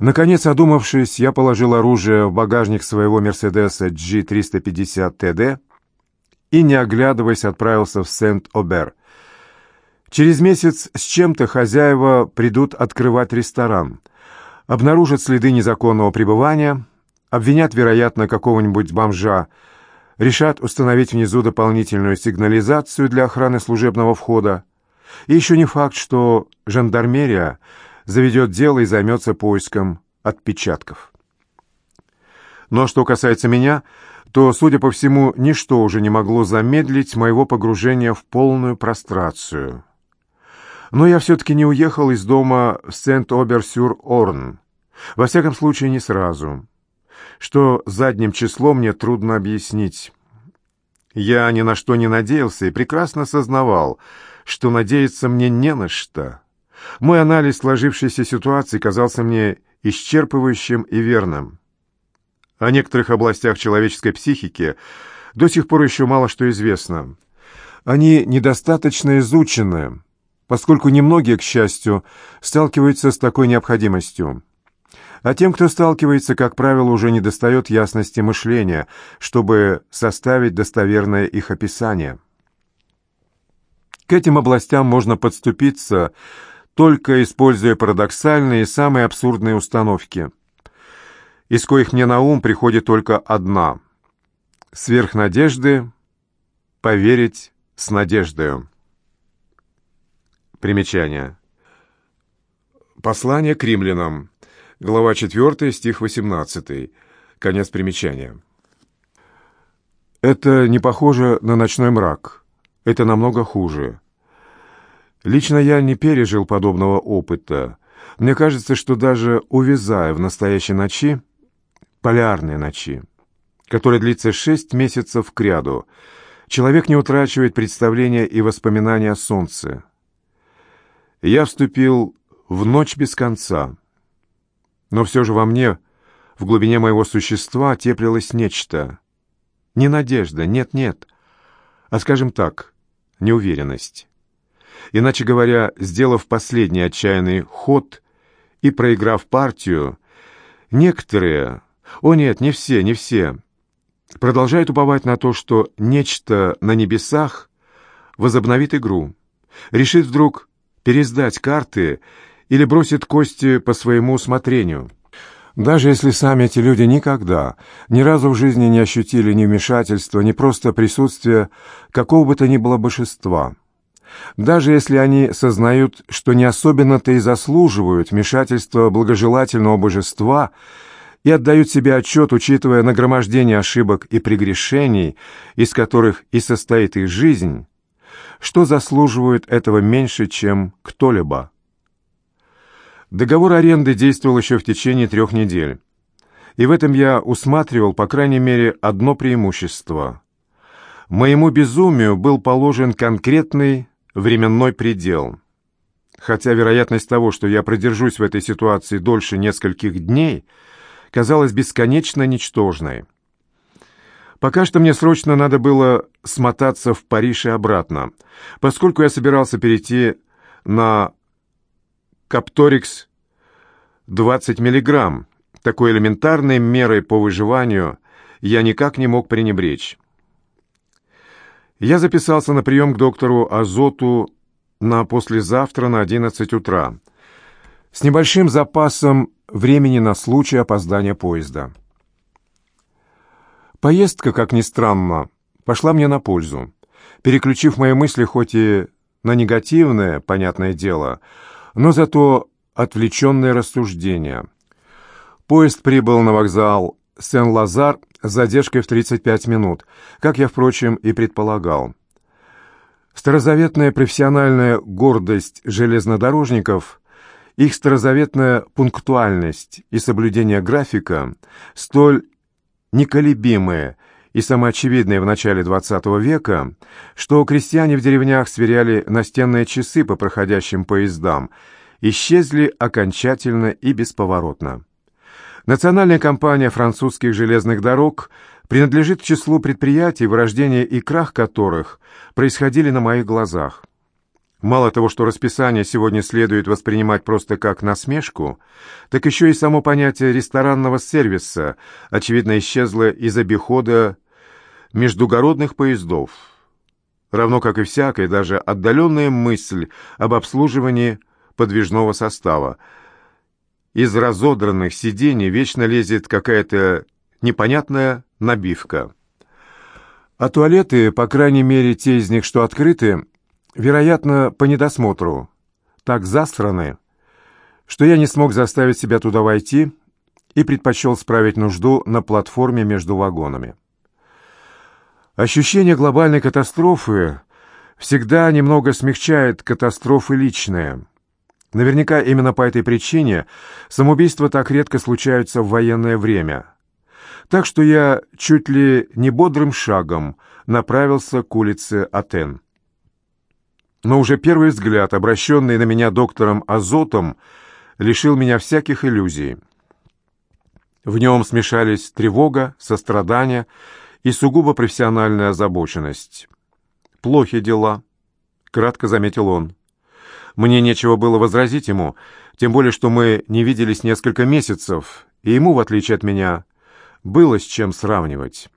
Наконец, одумавшись, я положил оружие в багажник своего «Мерседеса G350 TD и, не оглядываясь, отправился в Сент-Обер. Через месяц с чем-то хозяева придут открывать ресторан, обнаружат следы незаконного пребывания, обвинят, вероятно, какого-нибудь бомжа, решат установить внизу дополнительную сигнализацию для охраны служебного входа. И еще не факт, что жандармерия заведет дело и займется поиском отпечатков. Но что касается меня, то, судя по всему, ничто уже не могло замедлить моего погружения в полную прострацию. Но я все-таки не уехал из дома в Сент-Обер-Сюр-Орн. Во всяком случае, не сразу. Что задним числом мне трудно объяснить. Я ни на что не надеялся и прекрасно сознавал, что надеяться мне не на что. Мой анализ сложившейся ситуации казался мне исчерпывающим и верным. О некоторых областях человеческой психики до сих пор еще мало что известно. Они недостаточно изучены, поскольку немногие, к счастью, сталкиваются с такой необходимостью. А тем, кто сталкивается, как правило, уже недостает ясности мышления, чтобы составить достоверное их описание. К этим областям можно подступиться, только используя парадоксальные и самые абсурдные установки, из коих мне на ум приходит только одна — сверх надежды поверить с надеждою. Примечание. Послание к римлянам. Глава 4, стих 18. Конец примечания. Это не похоже на ночной мрак. Это намного хуже. Лично я не пережил подобного опыта. Мне кажется, что даже увязая в настоящей ночи, полярной ночи, которая длится шесть месяцев к ряду, человек не утрачивает представления и воспоминания о солнце. Я вступил в ночь без конца, но все же во мне, в глубине моего существа, теплилось нечто. Не надежда, нет-нет, а, скажем так, неуверенность. Иначе говоря, сделав последний отчаянный ход и проиграв партию, некоторые, о нет, не все, не все, продолжают уповать на то, что нечто на небесах возобновит игру, решит вдруг пересдать карты или бросит кости по своему усмотрению. Даже если сами эти люди никогда, ни разу в жизни не ощутили ни вмешательства, ни просто присутствия какого бы то ни было божества – даже если они сознают, что не особенно-то и заслуживают вмешательства благожелательного божества и отдают себе отчет, учитывая нагромождение ошибок и прегрешений, из которых и состоит их жизнь, что заслуживают этого меньше, чем кто-либо. Договор аренды действовал еще в течение трех недель, и в этом я усматривал, по крайней мере, одно преимущество. Моему безумию был положен конкретный временной предел. Хотя вероятность того, что я продержусь в этой ситуации дольше нескольких дней, казалась бесконечно ничтожной. Пока что мне срочно надо было смотаться в Париж и обратно, поскольку я собирался перейти на Капторикс 20 миллиграмм. Такой элементарной мерой по выживанию я никак не мог пренебречь. Я записался на прием к доктору Азоту на послезавтра на 11 утра с небольшим запасом времени на случай опоздания поезда. Поездка, как ни странно, пошла мне на пользу, переключив мои мысли хоть и на негативное, понятное дело, но зато отвлеченное рассуждение. Поезд прибыл на вокзал Сен-Лазар с задержкой в 35 минут, как я, впрочем, и предполагал. Старозаветная профессиональная гордость железнодорожников, их старозаветная пунктуальность и соблюдение графика, столь неколебимые и самоочевидные в начале XX века, что крестьяне в деревнях сверяли настенные часы по проходящим поездам, исчезли окончательно и бесповоротно. Национальная компания французских железных дорог принадлежит к числу предприятий, вырождение и крах которых происходили на моих глазах. Мало того, что расписание сегодня следует воспринимать просто как насмешку, так еще и само понятие ресторанного сервиса, очевидно, исчезло из обихода междугородных поездов, равно как и всякая, даже отдаленная мысль об обслуживании подвижного состава. Из разодранных сидений вечно лезет какая-то непонятная набивка. А туалеты, по крайней мере те из них, что открыты, Вероятно, по недосмотру. Так засраны, что я не смог заставить себя туда войти и предпочел справить нужду на платформе между вагонами. Ощущение глобальной катастрофы всегда немного смягчает катастрофы личные. Наверняка именно по этой причине самоубийства так редко случаются в военное время. Так что я чуть ли не бодрым шагом направился к улице Атен но уже первый взгляд, обращенный на меня доктором Азотом, лишил меня всяких иллюзий. В нем смешались тревога, сострадание и сугубо профессиональная озабоченность. «Плохи дела», — кратко заметил он. Мне нечего было возразить ему, тем более, что мы не виделись несколько месяцев, и ему, в отличие от меня, было с чем сравнивать.